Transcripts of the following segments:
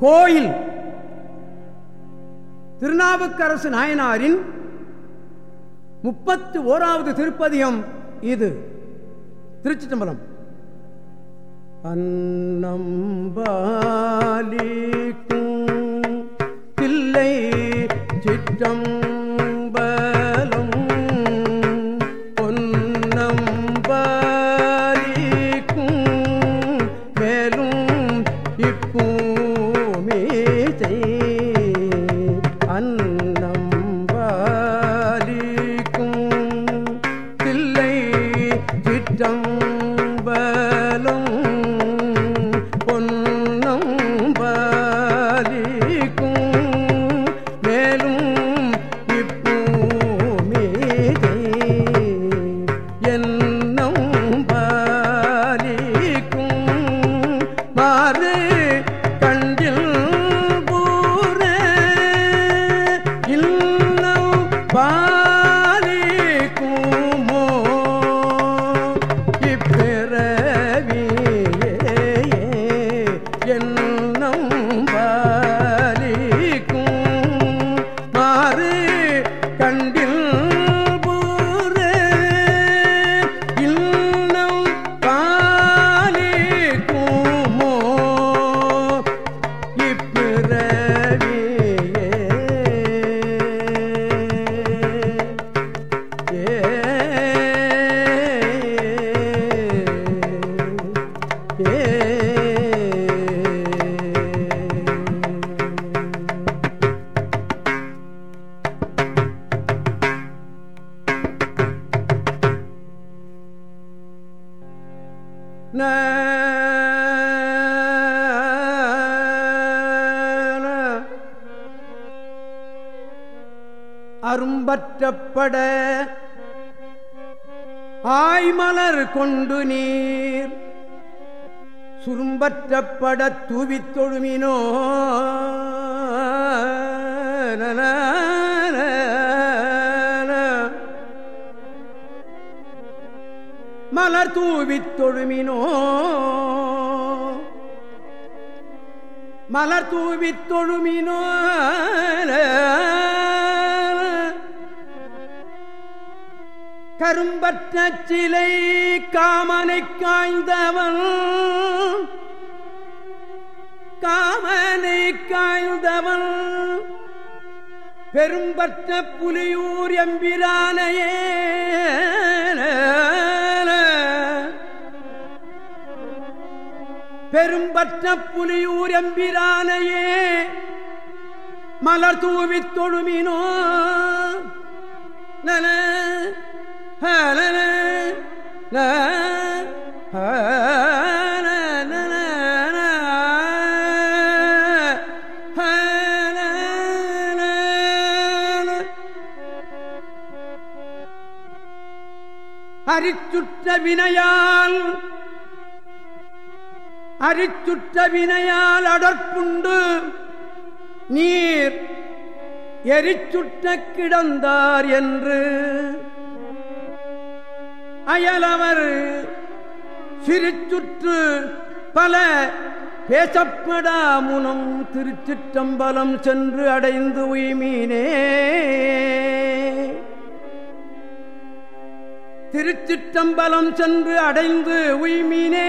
கோயில். திருநாவுக்கரசு நாயனாரின் முப்பத்து ஓராவது திருப்பதியம் இது. திருச்சி தம்பரம் அன்னம்பாலிக்கும் தில்லை சிற்றம் அரும்பற்றப்பட ஆய்மலர் கொண்டு நீர் சுரும்பற்றப்பட தூவித் தொழுமினோ. மலர் தூவித் தொழுமினோ. மலர் தூவித் கரும்பற்ற சிலை காமனை காய்ந்தவன் காமனை காய்ந்தவன் பெரும்பற்ற புலியூர் எம்பிரானையே. பெரும்பற்ற புலியூர் எம்பிரானையே. மலர் தூவித் தொழுமினோ. நல அரிச்சுற்ற வினையால் அரிச்சுற்ற வினையால் அடற்புண்டு நீர் எரிச்சுற்ற கிடந்தார் என்று அயலவர் சிறுச்சுற்று பல பேசப்படாமுனும் திருச்சிற்றம்பலம் சென்று அடைந்து உய்மீனே. திருச்சிற்றம்பலம் சென்று அடைந்து உய்மீனே.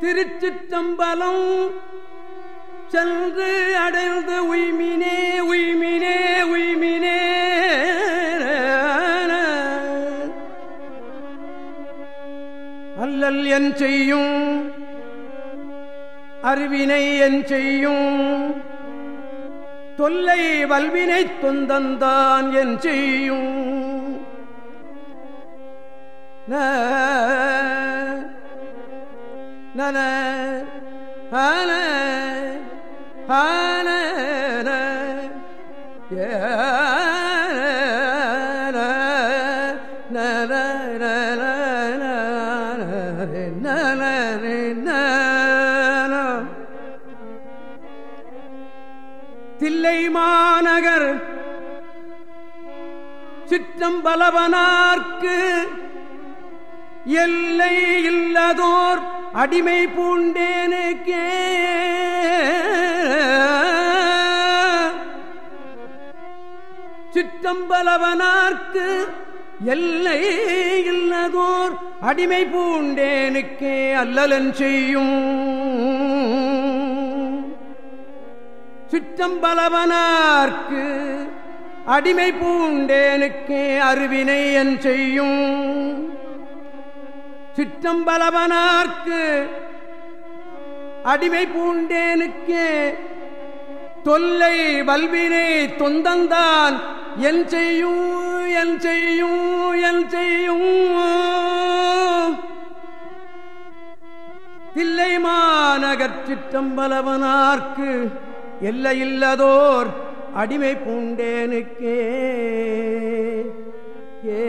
திருச்சிற்றம்பலம் சென்று அடைந்த உய்மினே உய்மினே உய்மினே. அல்லல் என் செய்யும் அறிவினை என் செய்யும். தொல்லை வல்வினை தொந்தந்தான் என் செய்யும். நன ஆன ஆன தில்லை மாநகர் சிற்றம்பலவனார்க்கு எல்லை இல்லதோர் அடிமை பூண்டேனுக்கே. சிற்றம்பலவனார்க்கு எல்லை இல்லதோர் அடிமை பூண்டேனுக்கே அல்லலன் செய்யும். சிற்றம்பலவனார்க்கு அடிமை பூண்டேனுக்கே அருவினை என் செய்யும். சிற்றம்பலவனார்க்கு அடிமை பூண்டேனுக்கே தொல்லை வல்வினை தொந்தந்தான். என் செய்யும் என் செய்யும் என் செய்யும் தில்லை மாநகர் சிற்றம்பலவனார்க்கு எல்லையில்லதோர் அடிமை பூண்டேனுக்கே. ஏ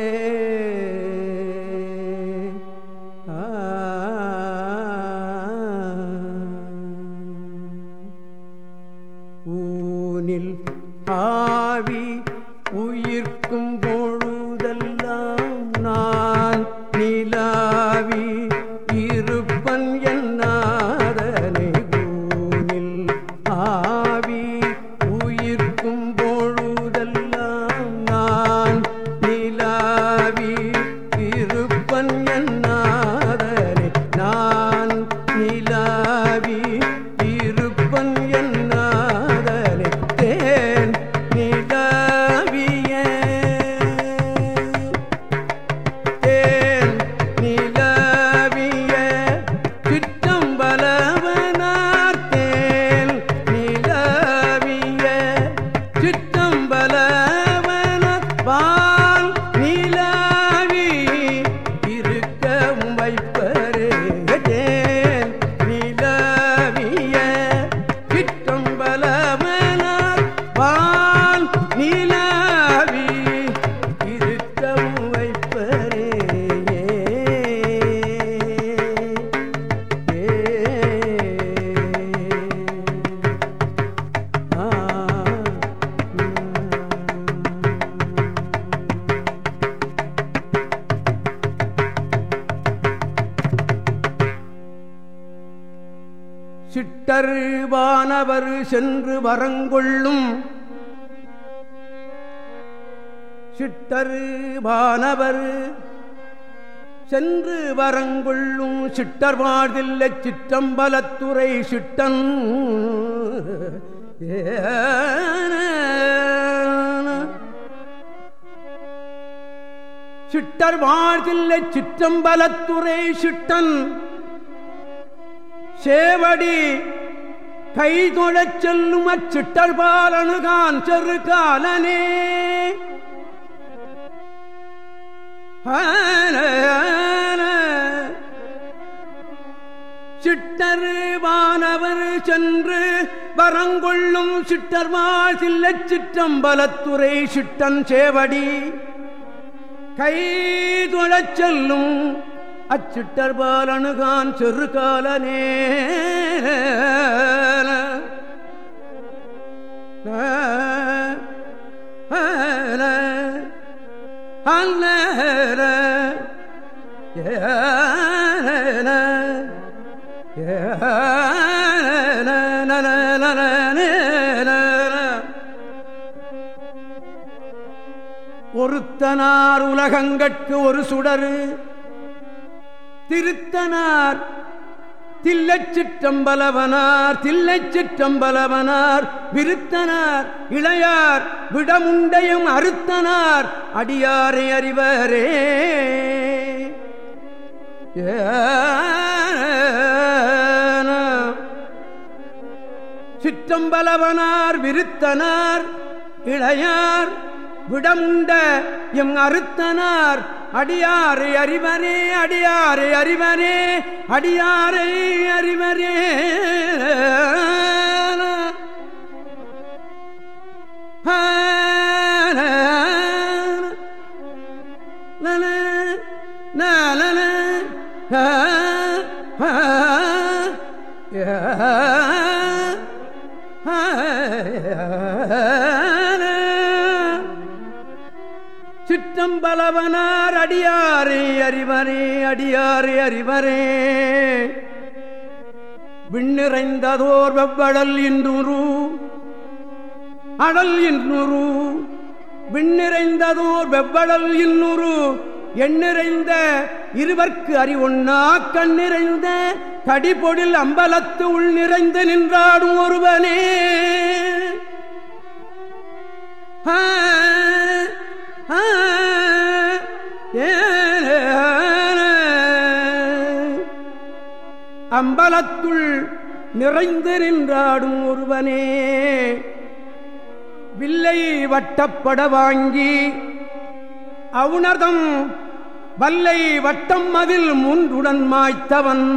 ஆவி உயிர்க்கும் சிட்டர் வானவர் சென்று வரங்கொள்ளும். சிட்டரு வானவர் சென்று வரங்கொள்ளும். சிட்டர் வாழ்தில்லை சிற்றம்பலத்துறை சிட்டன். சிட்டர் வாழ்தில்லை சிற்றம்பலத்துறை சிட்டன். சேவடி கை தொழச் செல்லும் அச்சிட்டர் பாலனுகான் செரு காலனே. சிட்டர் வானவர் சென்று வரங்கொள்ளும் சிட்டர் வாழ் சிற்றம்பலத்துறை சிட்டன் சேவடி. கை தொழச் செல்லும் அச்சிட்டர் பாலனுகான் செரு காலனே ஒருத்தனார் உலகங்கட்கு ஒரு சுடரு. திருத்தனார். தில்லைச் சிற்றம்பலவனார் விருத்தனார் இளையார் விடமுண்டையும் அறுத்தனார் அடியாரை அறிவரே. சிற்றம்பலவனார் விருத்தனார் இளையார் விடமுண்ட எம் அறுத்தனார் அடியாறு அறிவனே அடியாறு அறிவனே அடியாரை அறிவனே. ஆ. அறிவரே சிற்றம்பலவனார் அடியாரே அறிவரே அடியாரே அறிவரே. விண்ணிறைந்ததோர் வெவ்வடல் இன்றுரு அடல் இன்னுரு விண்ணிறைந்ததோர் வெவ்வடல் இன்னுரு எண்ணிறைந்த இருவர்க்கு அறிவொன்னா கண்ணிறைந்த கடிபொடில் அம்பலத்து உள் நிறைந்து நின்றாடும் ஒருவனே. ஆ, ஆ, அம்பலத்துள் நிறைந்து நின்றாடும் ஒருவனே. வில்லை வட்டப்பட வாங்கி அவுணதம் வல்லை வட்டம் அதில் முன்றுடன் மாய்த்தவன்.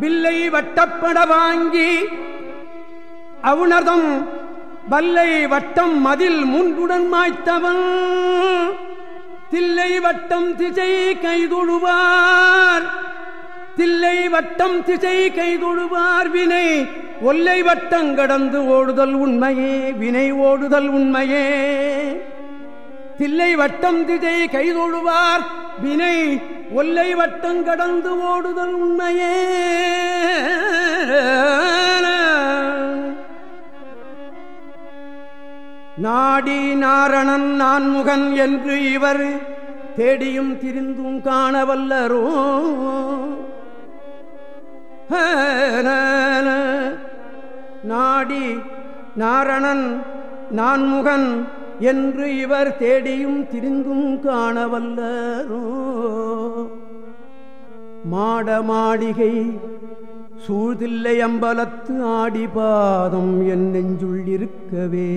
வில்லை வட்டப்பட வாங்கி அவுணதம் வல்லை வட்டம் மதில் முன்புடன் மாய்த்தவன். தில்லை வட்டம் திசை கைதொழுவார். தில்லை வட்டம் திசை கைதொழுவார். வினை ஒல்லை வட்டம் கடந்து ஓடுதல் உண்மையே. வினை ஓடுதல் உண்மையே. தில்லை வட்டம் திசை கைதொழுவார். வினை ஒல்லை வட்டம் கடந்து ஓடுதல் உண்மையே. நாடி நாரணன் நான்முகன் என்று இவர் தேடியும் திரிந்தும் காணவல்லரோ. நாடி நாரணன் நான்முகன் என்று இவர் தேடியும் திரிந்தும் காணவல்லரோ. மாட மாளிகை சூழ்தில்லை அம்பலத்து ஆடி பாதம் என் நெஞ்சுள் இருக்கவே.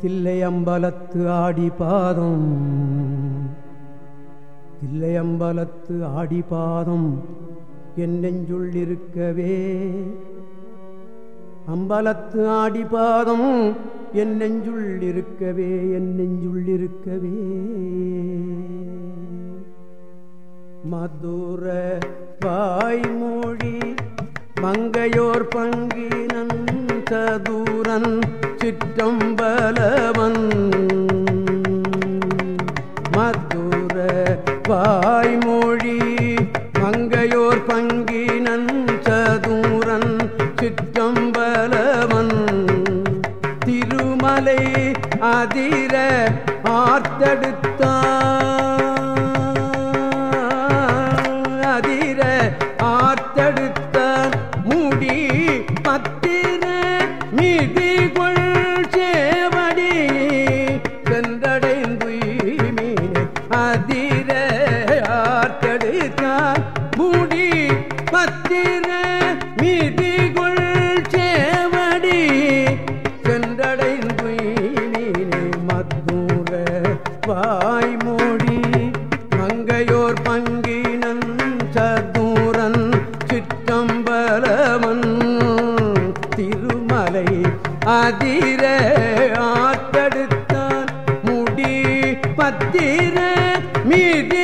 தில்லை அம்பலத்து ஆடி பாதம் தில்லை அம்பலத்து ஆடி பாதம் என் நெஞ்சுள் இருக்கவே. அம்பலத்து ஆடி பாதம் என் நெஞ்சுள் இருக்கவே என் நெஞ்சுள் இருக்கவே. மதுர வாய்மொழி மங்கையோர் பங்கினன் சதுரன் சிற்றம்பலவன். மதுர வாய்மொழி மங்கையோர் பங்கினன் சதுரன் சிற்றம்பலவன். திருமலை அதிர ஆர்த்தெடுத்தான். பத்திர மீதிகுள் சேவடி சென்றடைந்து மத்தூர வாய்மொழி மங்கையோர் பங்கினன் சதூரன் சிற்றம்பலவன் திருமலை அதிர ஆத்தடுத்தான் முடி பத்திர மீதி